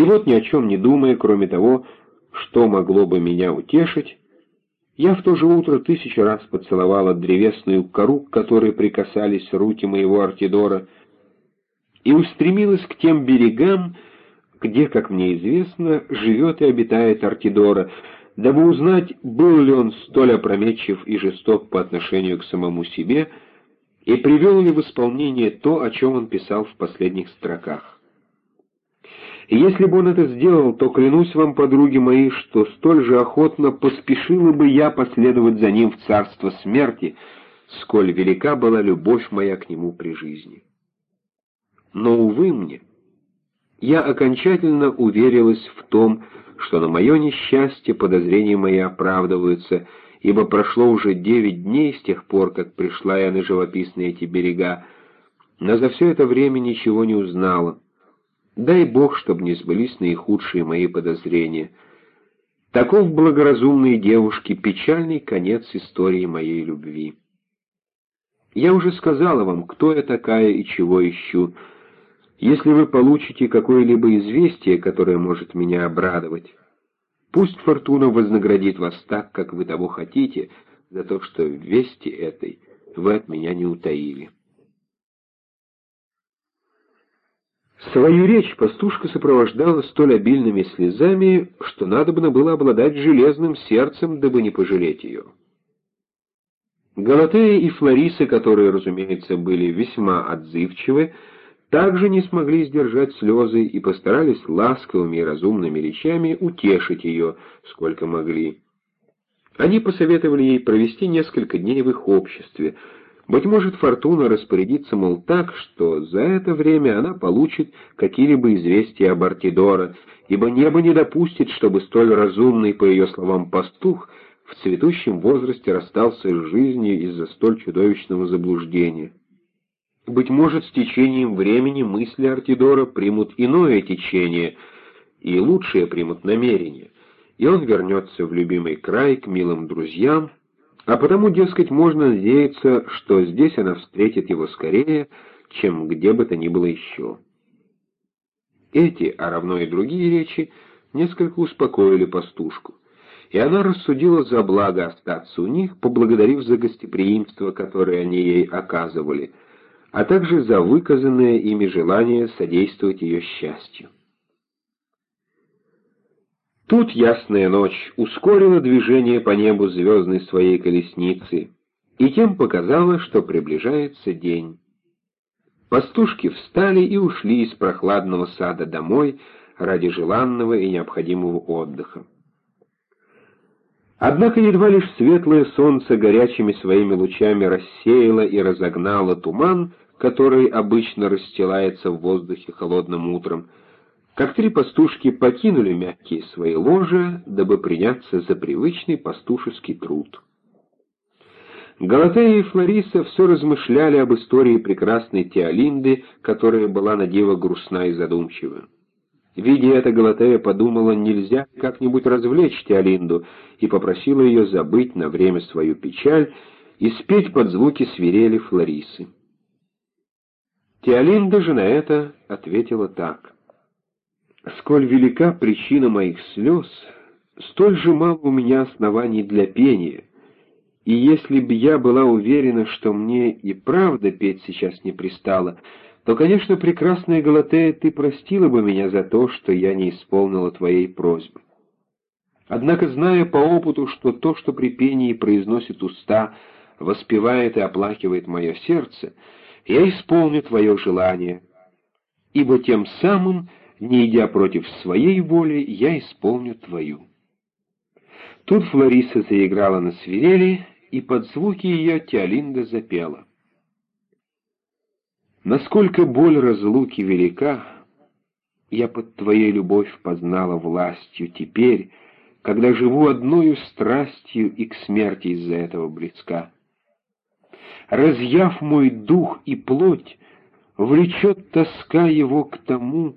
И вот ни о чем не думая, кроме того, что могло бы меня утешить, я в то же утро тысячу раз поцеловала древесную кору, к которой прикасались руки моего Артидора, и устремилась к тем берегам, где, как мне известно, живет и обитает Артидора, дабы узнать, был ли он столь опрометчив и жесток по отношению к самому себе, и привел ли в исполнение то, о чем он писал в последних строках. Если бы он это сделал, то клянусь вам, подруги мои, что столь же охотно поспешила бы я последовать за ним в царство смерти, сколь велика была любовь моя к нему при жизни. Но, увы мне, я окончательно уверилась в том, что на мое несчастье подозрения мои оправдываются, ибо прошло уже девять дней с тех пор, как пришла я на живописные эти берега, но за все это время ничего не узнала. Дай Бог, чтобы не сбылись наихудшие мои подозрения. Таков благоразумные девушки печальный конец истории моей любви. Я уже сказала вам, кто я такая и чего ищу. Если вы получите какое-либо известие, которое может меня обрадовать, пусть фортуна вознаградит вас так, как вы того хотите, за то, что вести этой вы от меня не утаили. Свою речь пастушка сопровождала столь обильными слезами, что надобно было обладать железным сердцем, дабы не пожалеть ее. Галатея и Флориса, которые, разумеется, были весьма отзывчивы, также не смогли сдержать слезы и постарались ласковыми и разумными речами утешить ее, сколько могли. Они посоветовали ей провести несколько дней в их обществе, быть может, Фортуна распорядится, мол, так, что за это время она получит какие-либо известия об Артидора, ибо небо не допустит, чтобы столь разумный, по ее словам, пастух в цветущем возрасте расстался с жизнью из-за столь чудовищного заблуждения. Быть может, с течением времени мысли Артидора примут иное течение, и лучшие примут намерения, и он вернется в любимый край к милым друзьям, а потому, дескать, можно надеяться, что здесь она встретит его скорее, чем где бы то ни было еще. Эти, а равно и другие речи, несколько успокоили пастушку, и она рассудила за благо остаться у них, поблагодарив за гостеприимство, которое они ей оказывали, а также за выказанное ими желание содействовать ее счастью. Тут ясная ночь ускорила движение по небу звездной своей колесницы, и тем показала, что приближается день. Пастушки встали и ушли из прохладного сада домой ради желанного и необходимого отдыха. Однако едва лишь светлое солнце горячими своими лучами рассеяло и разогнало туман, который обычно расстилается в воздухе холодным утром, как три пастушки покинули мягкие свои ложа, дабы приняться за привычный пастушеский труд. Галатея и Флориса все размышляли об истории прекрасной Теолинды, которая была на диво грустна и задумчива. Видя это, Галатея подумала, нельзя как-нибудь развлечь Теолинду, и попросила ее забыть на время свою печаль и спеть под звуки свирели Флорисы. Теолинда же на это ответила так — Сколь велика причина моих слез, столь же мало у меня оснований для пения, и если бы я была уверена, что мне и правда петь сейчас не пристало, то, конечно, прекрасная Галатея, ты простила бы меня за то, что я не исполнила твоей просьбы. Однако, зная по опыту, что то, что при пении произносит уста, воспевает и оплакивает мое сердце, я исполню твое желание, ибо тем самым не идя против своей воли, я исполню твою. Тут Флориса заиграла на свирели, и под звуки ее Теолинда запела. Насколько боль разлуки велика, я под твоей любовь познала властью теперь, когда живу одною страстью и к смерти из-за этого близка. Разъяв мой дух и плоть, влечет тоска его к тому,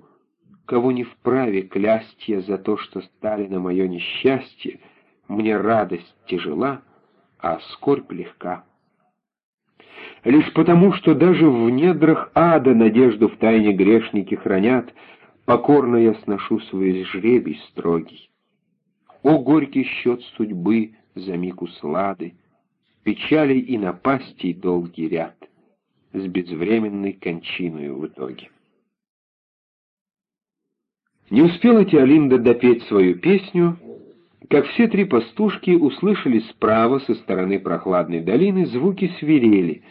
кого не вправе клясть я за то, что стали на мое несчастье, мне радость тяжела, а скорбь легка. Лишь потому, что даже в недрах ада надежду в тайне грешники хранят, покорно я сношу свой жребий строгий. О, горький счет судьбы за миг услады, Печалей и напастей долгий ряд, С безвременной кончиною в итоге. Не успела Теолинда допеть свою песню, как все три пастушки услышали справа со стороны прохладной долины звуки свирели,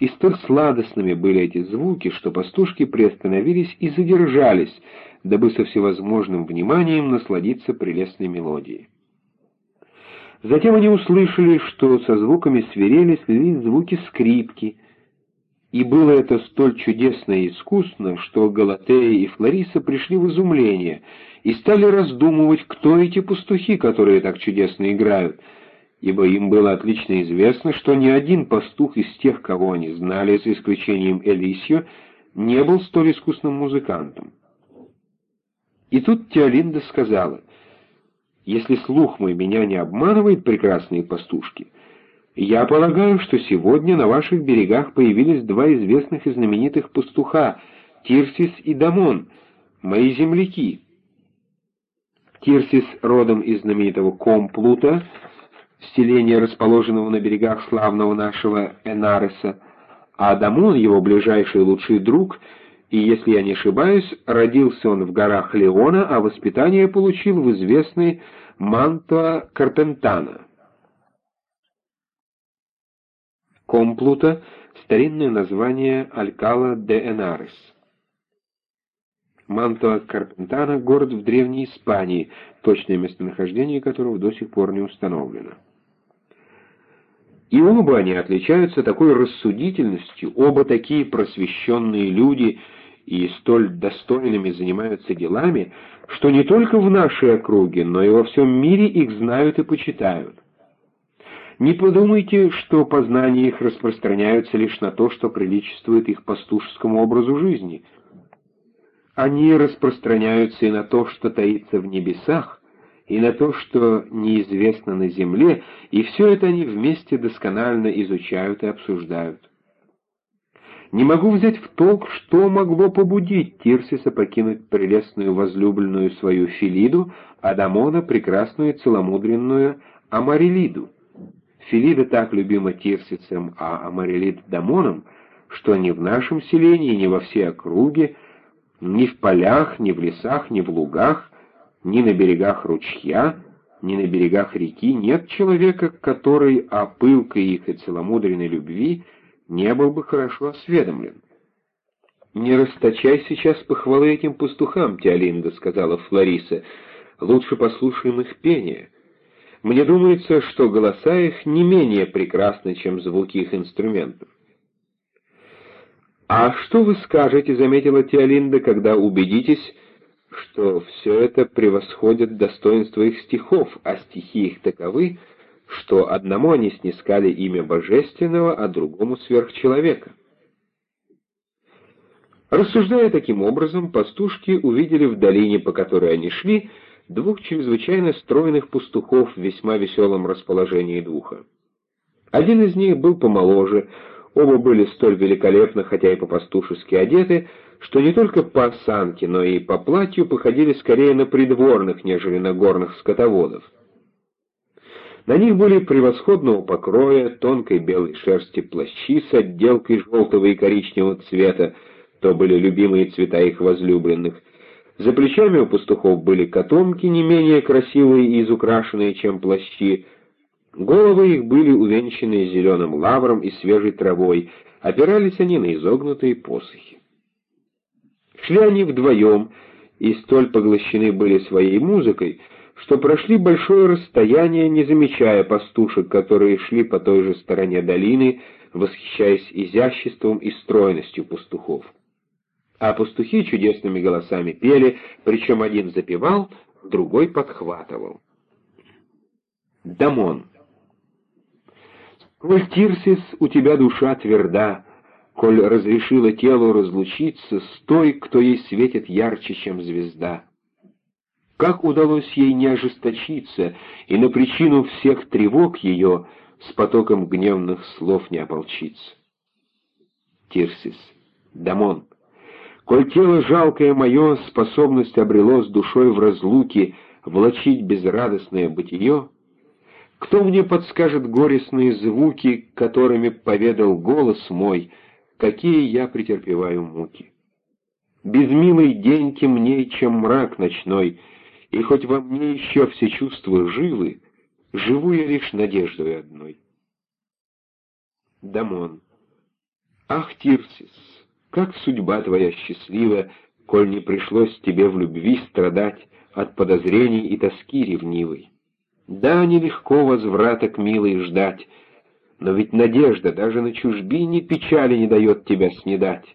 и столь сладостными были эти звуки, что пастушки приостановились и задержались, дабы со всевозможным вниманием насладиться прелестной мелодией. Затем они услышали, что со звуками свирели слились звуки скрипки, и было это столь чудесно и искусно, что Галатея и Флориса пришли в изумление и стали раздумывать, кто эти пастухи, которые так чудесно играют, ибо им было отлично известно, что ни один пастух из тех, кого они знали, за исключением Элисио, не был столь искусным музыкантом. И тут Теолинда сказала, «Если слух мой меня не обманывает, прекрасные пастушки, я полагаю, что сегодня на ваших берегах появились два известных и знаменитых пастуха, Тирсис и Дамон, мои земляки». Тирсис родом из знаменитого Комплута, селения, расположенного на берегах славного нашего Энареса, а Дамон, его ближайший лучший друг — и, если я не ошибаюсь, родился он в горах Леона, а воспитание получил в известной Манто Карпентана. Комплута — старинное название Алькала де Энарес. Манто Карпентана — город в Древней Испании, точное местонахождение которого до сих пор не установлено. И оба они отличаются такой рассудительностью, оба такие просвещенные люди — и столь достойными занимаются делами, что не только в нашей округе, но и во всем мире их знают и почитают. Не подумайте, что познания их распространяются лишь на то, что приличествует их пастушескому образу жизни. Они распространяются и на то, что таится в небесах, и на то, что неизвестно на земле, и все это они вместе досконально изучают и обсуждают. Не могу взять в толк, что могло побудить Тирсиса покинуть прелестную возлюбленную свою Филиду, а Дамона — прекрасную целомудренную Амарилиду. Филида так любима Тирсисом, а Амарилид — Дамоном, что ни в нашем селении, ни во всей округе, ни в полях, ни в лесах, ни в лугах, ни на берегах ручья, ни на берегах реки нет человека, который о пылкой их и целомудренной любви — не был бы хорошо осведомлен. «Не расточай сейчас похвалы этим пастухам, Теолинда», — сказала Флориса. «Лучше послушаем их пение. Мне думается, что голоса их не менее прекрасны, чем звуки их инструментов». «А что вы скажете?» — заметила Теолинда, — «когда убедитесь, что все это превосходит достоинство их стихов, а стихи их таковы, что одному они снискали имя божественного, а другому сверхчеловека. Рассуждая таким образом, пастушки увидели в долине, по которой они шли, двух чрезвычайно стройных пастухов в весьма веселом расположении духа. Один из них был помоложе, оба были столь великолепны, хотя и по-пастушески одеты, что не только по осанке, но и по платью походили скорее на придворных, нежели на горных скотоводов. На них были превосходного покроя, тонкой белой шерсти плащи с отделкой желтого и коричневого цвета, то были любимые цвета их возлюбленных. За плечами у пастухов были котомки, не менее красивые и изукрашенные, чем плащи. Головы их были увенчаны зеленым лавром и свежей травой, опирались они на изогнутые посохи. Шли они вдвоем, и столь поглощены были своей музыкой, что прошли большое расстояние, не замечая пастушек, которые шли по той же стороне долины, восхищаясь изяществом и стройностью пастухов. А пастухи чудесными голосами пели, причем один запевал, другой подхватывал. Дамон. «Коль, Тирсис, у тебя душа тверда, коль разрешила телу разлучиться с той, кто ей светит ярче, чем звезда». Как удалось ей не ожесточиться и на причину всех тревог ее с потоком гневных слов не ополчиться? Тирсис, Дамон, Коль тело жалкое мое способность обрело с душой в разлуке влачить безрадостное бытие, кто мне подскажет горестные звуки, которыми поведал голос мой, какие я претерпеваю муки? Безмилый день темней, чем мрак ночной, и хоть во мне еще все чувства живы, живу я лишь надеждой одной. Дамон. Ах, Тирсис, как судьба твоя счастлива, коль не пришлось тебе в любви страдать от подозрений и тоски ревнивой. Да, нелегко возврата к милой ждать, но ведь надежда даже на чужбине печали не дает тебя снедать.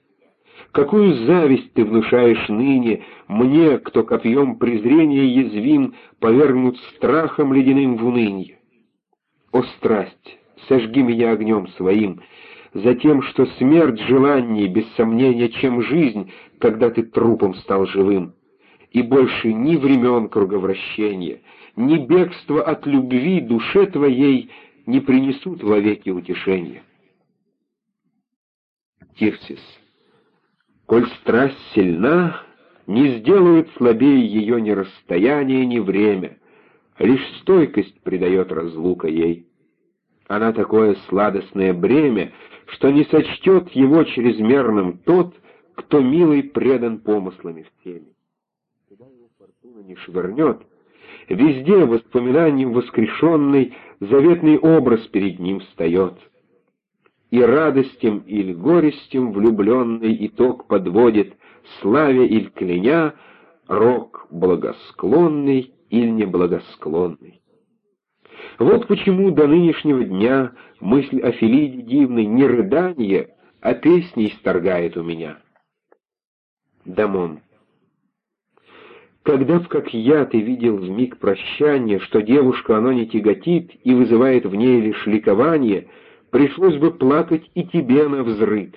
Какую зависть ты внушаешь ныне мне, кто копьем презрения язвим, повергнут страхом ледяным в унынье? О, страсть, сожги меня огнем своим, за тем, что смерть желаний, без сомнения, чем жизнь, когда ты трупом стал живым. И больше ни времен круговращения, ни бегство от любви душе твоей не принесут вовеки утешения. Тирсис. Коль страсть сильна, не сделают слабее ее ни расстояние, ни время, лишь стойкость придает разлука ей. Она такое сладостное бремя, что не сочтет его чрезмерным тот, кто милый предан помыслами в теме. Куда его фортуна не швырнет, Везде воспоминанием воскрешенный заветный образ перед ним встает. И радостям или горестям влюбленный итог подводит, славя или кляня, рок благосклонный или неблагосклонный. Вот почему до нынешнего дня мысль о Филиде дивной не рыдание, а песни исторгает у меня. Дамон. Когда б, как я, ты видел в миг прощания, что девушку оно не тяготит и вызывает в ней лишь ликование, пришлось бы плакать и тебе на взрыд,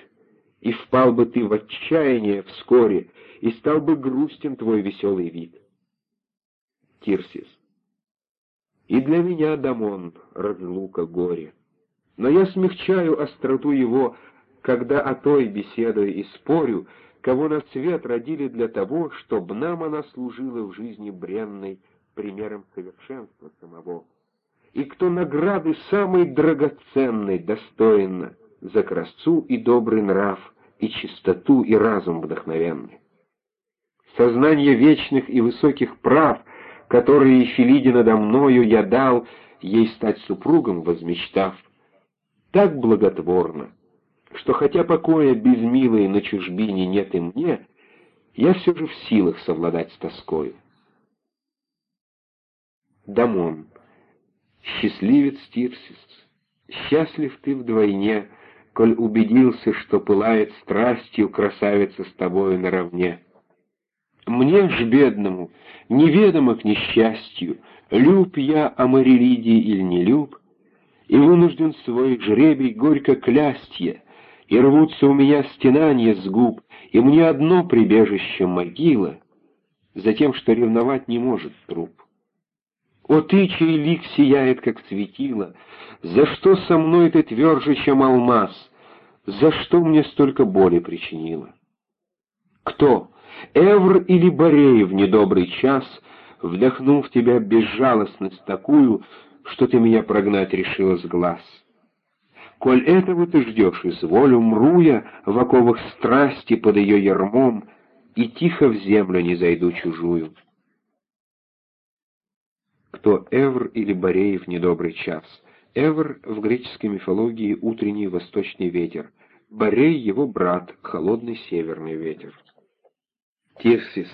и впал бы ты в отчаяние вскоре, и стал бы грустен твой веселый вид. Тирсис. И для меня, Дамон, разлука горе. Но я смягчаю остроту его, когда о той беседую и спорю, кого на свет родили для того, чтобы нам она служила в жизни бренной примером совершенства самого, и кто награды самой драгоценной достойно за красу и добрый нрав, и чистоту, и разум вдохновенный. Сознание вечных и высоких прав, которые Филиде надо мною я дал, ей стать супругом возмечтав, так благотворно, что хотя покоя без милой на чужбине нет и мне, я все же в силах совладать с тоскою. Дамон, счастливец Тирсис, счастлив ты вдвойне, коль убедился, что пылает страстью красавица с тобою наравне. Мне ж, бедному, неведомо к несчастью, люб я Амарилиде или не люб, и вынужден свой жребий горько клясть я, и рвутся у меня стенания с губ, и мне одно прибежище могила, за тем, что ревновать не может труп. О ты, чей лик сияет, как светило, за что со мной ты тверже, чем алмаз, за что мне столько боли причинила? Кто, Эвр или Борей в недобрый час, вдохнул в тебя безжалостность такую, что ты меня прогнать решила с глаз? Коль этого ты ждешь, изволь, умру я в оковах страсти под ее ермом, и тихо в землю не зайду чужую. Кто Эвр или Борей в недобрый час? Эвр в греческой мифологии утренний восточный ветер, Борей — его брат, холодный северный ветер. Тирсис.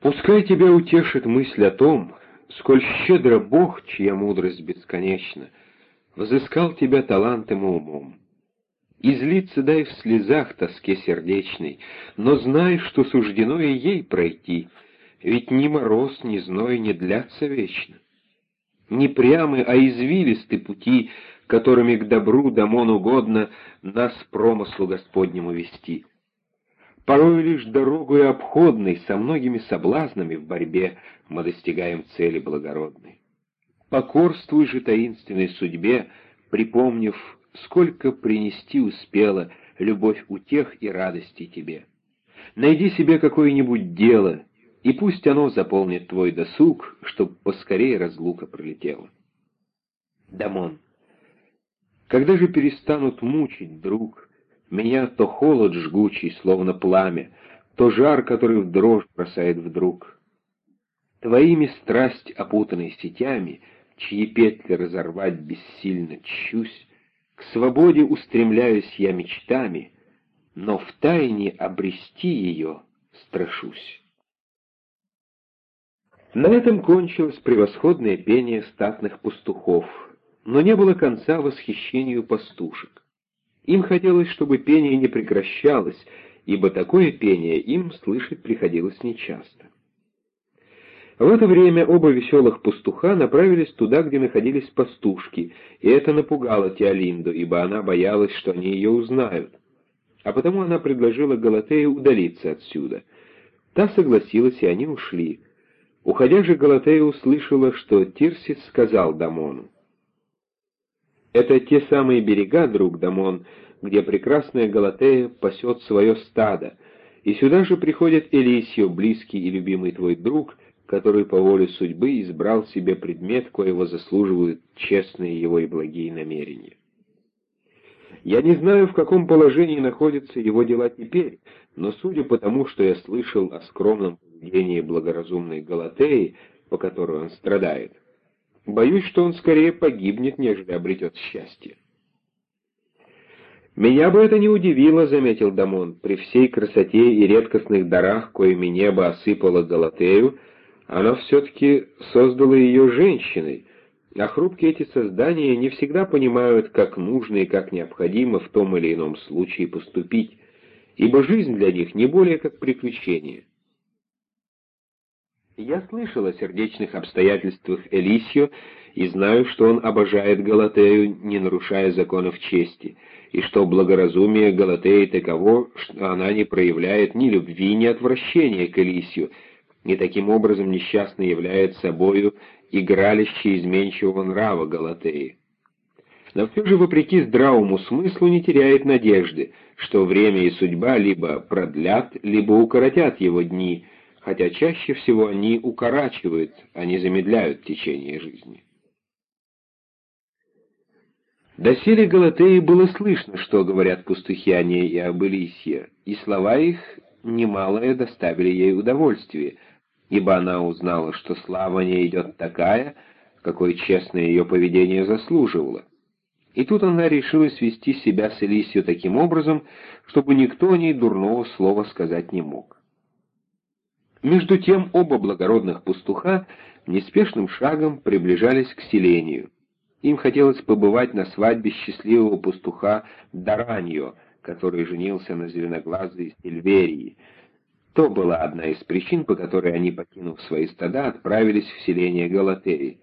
Пускай тебя утешит мысль о том, сколь щедро Бог, чья мудрость бесконечна, — Взыскал тебя талантом и умом. Излиться дай в слезах тоске сердечной, но знай, что суждено и ей пройти, ведь ни мороз, ни зной не длятся вечно. Не прямы, а извилисты пути, которыми к добру домон угодно нас промыслу Господнему вести. Порой лишь дорогою обходной, со многими соблазнами в борьбе мы достигаем цели благородной. Покорствуй же таинственной судьбе, припомнив, сколько принести успела любовь утех и радости тебе. Найди себе какое-нибудь дело, и пусть оно заполнит твой досуг, чтоб поскорее разлука пролетела. Дамон. Когда же перестанут мучить, друг, меня то холод жгучий, словно пламя, то жар, который в дрожь бросает вдруг. Твоими страсть, опутанной сетями, чьи петли разорвать бессильно чусь, к свободе устремляюсь я мечтами, но в тайне обрести ее страшусь. На этом кончилось превосходное пение статных пастухов, но не было конца восхищению пастушек. Им хотелось, чтобы пение не прекращалось, ибо такое пение им слышать приходилось нечасто. В это время оба веселых пастуха направились туда, где находились пастушки, и это напугало Теолинду, ибо она боялась, что они ее узнают. А потому она предложила Галатее удалиться отсюда. Та согласилась, и они ушли. Уходя же, Галатея услышала, что Тирсис сказал Дамону. Это те самые берега, друг Дамон, где прекрасная Галатея пасет свое стадо, и сюда же приходит Элисио, близкий и любимый твой друг, который по воле судьбы избрал себе предмет, коего заслуживают честные его и благие намерения. Я не знаю, в каком положении находятся его дела теперь, но судя по тому, что я слышал о скромном поведении благоразумной Галатеи, по которой он страдает, Боюсь, что он скорее погибнет, нежели обретет счастье. «Меня бы это не удивило», — заметил Дамон, — «при всей красоте и редкостных дарах, коими небо осыпало Галатею, оно все-таки создало ее женщиной, а хрупкие эти создания не всегда понимают, как нужно и как необходимо в том или ином случае поступить, ибо жизнь для них не более как приключение». Я слышал о сердечных обстоятельствах Элисио и знаю, что он обожает Галатею, не нарушая законов чести, и что благоразумие Галатеи таково, что она не проявляет ни любви, ни отвращения к Элисию, и таким образом несчастно является собою игралище изменчивого нрава Галатеи. Но все же, вопреки здравому смыслу, не теряет надежды, что время и судьба либо продлят, либо укоротят его дни, хотя чаще всего они укорачивают, а не замедляют течение жизни. Доселе Галатеи было слышно, что говорят пастухи о ней и об Элисье, и слова их немалое доставили ей удовольствие, ибо она узнала, что слава не идет такая, какой честное ее поведение заслуживало. И тут она решила свести себя с Элисью таким образом, чтобы никто о ней дурного слова сказать не мог. Между тем оба благородных пастуха неспешным шагом приближались к селению. Им хотелось побывать на свадьбе счастливого пастуха Дараньо, который женился на зеленоглазой Сильверии. То была одна из причин, по которой они, покинув свои стада, отправились в селение Галатеи.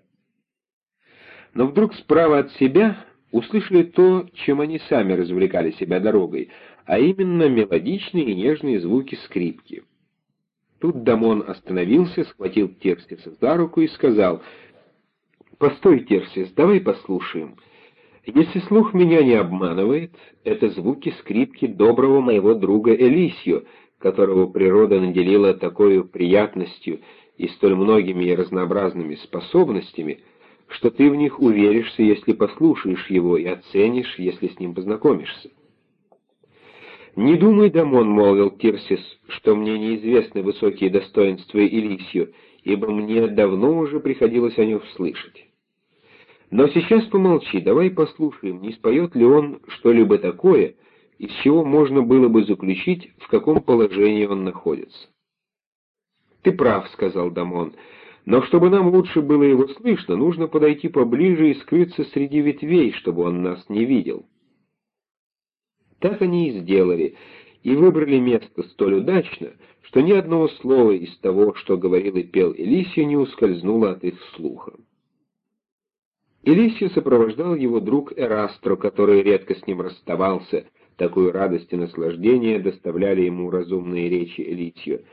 Но вдруг справа от себя услышали то, чем они сами развлекали себя дорогой, а именно мелодичные и нежные звуки скрипки. Тут Дамон остановился, схватил Терсиса за руку и сказал, «Постой, Терсис, давай послушаем. Если слух меня не обманывает, это звуки скрипки доброго моего друга Элисио, которого природа наделила такой приятностью и столь многими и разнообразными способностями, что ты в них уверишься, если послушаешь его, и оценишь, если с ним познакомишься. «Не думай, Дамон», — молвил Тирсис, — «что мне неизвестны высокие достоинства Илисью, ибо мне давно уже приходилось о нем слышать. Но сейчас помолчи, давай послушаем, не споет ли он что-либо такое, из чего можно было бы заключить, в каком положении он находится». «Ты прав», — сказал Дамон, — «но чтобы нам лучше было его слышно, нужно подойти поближе и скрыться среди ветвей, чтобы он нас не видел». Так они и сделали, и выбрали место столь удачно, что ни одного слова из того, что говорил и пел Элисия, не ускользнуло от их слуха. Элисию сопровождал его друг Эрастро, который редко с ним расставался, такую радость и наслаждение доставляли ему разумные речи Элисию.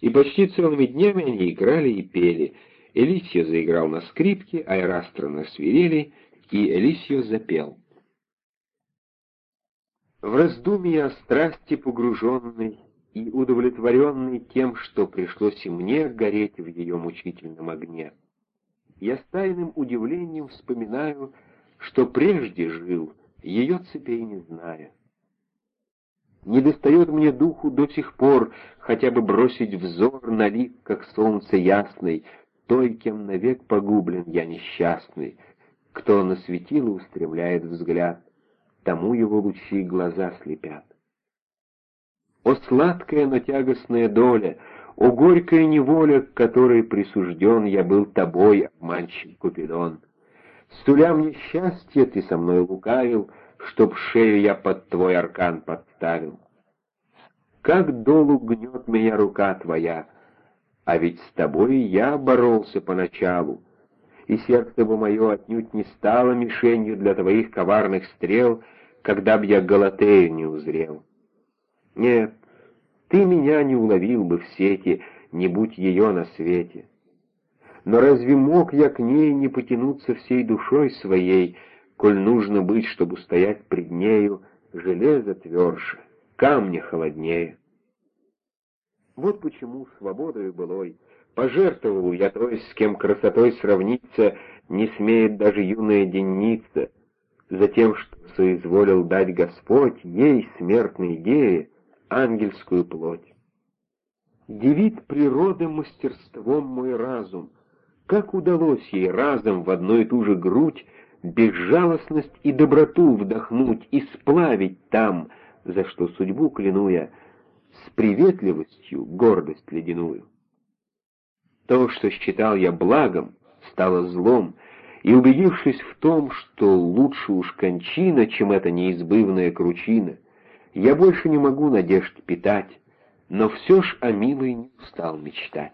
И почти целыми днями они играли и пели. Элисио заиграл на скрипке, а Эрастро на свирели, и Элисио запел. В раздумье о страсти погруженный, и удовлетворенный тем, что пришлось и мне гореть в ее мучительном огне. Я с тайным удивлением вспоминаю, что прежде жил, ее цепей не зная. Не достает мне духу до сих пор хотя бы бросить взор на лик, как солнце ясный, той, кем навек погублен я несчастный, кто на светило устремляет взгляд, тому его лучи глаза слепят. О сладкая, но тягостная доля, о горькая неволя, к которой присужден я был тобой, обманщик Купидон! Суля мне счастье, ты со мной лукавил, чтоб шею я под твой аркан подставил. Как долу гнет меня рука твоя, а ведь с тобой я боролся поначалу, и сердце бы мое отнюдь не стало мишенью для твоих коварных стрел, когда б я Галатею не узрел. Нет, ты меня не уловил бы в сети, не будь ее на свете. Но разве мог я к ней не потянуться всей душой своей, коль нужно быть, чтобы стоять пред нею, железо тверже, камня холоднее? Вот почему свободою былой пожертвовал я той, с кем красотой сравниться не смеет даже юная денница, за тем, что соизволил дать Господь ей, смертной идее, ангельскую плоть. Дивит природа мастерством мой разум, как удалось ей разом в одну и ту же грудь безжалостность и доброту вдохнуть и сплавить там, за что судьбу кляну я, с приветливостью гордость ледяную. То, что считал я благом, стало злом, и, убедившись в том, что лучше уж кончина, чем эта неизбывная кручина, я больше не могу надежд питать, но все ж о милой не устал мечтать.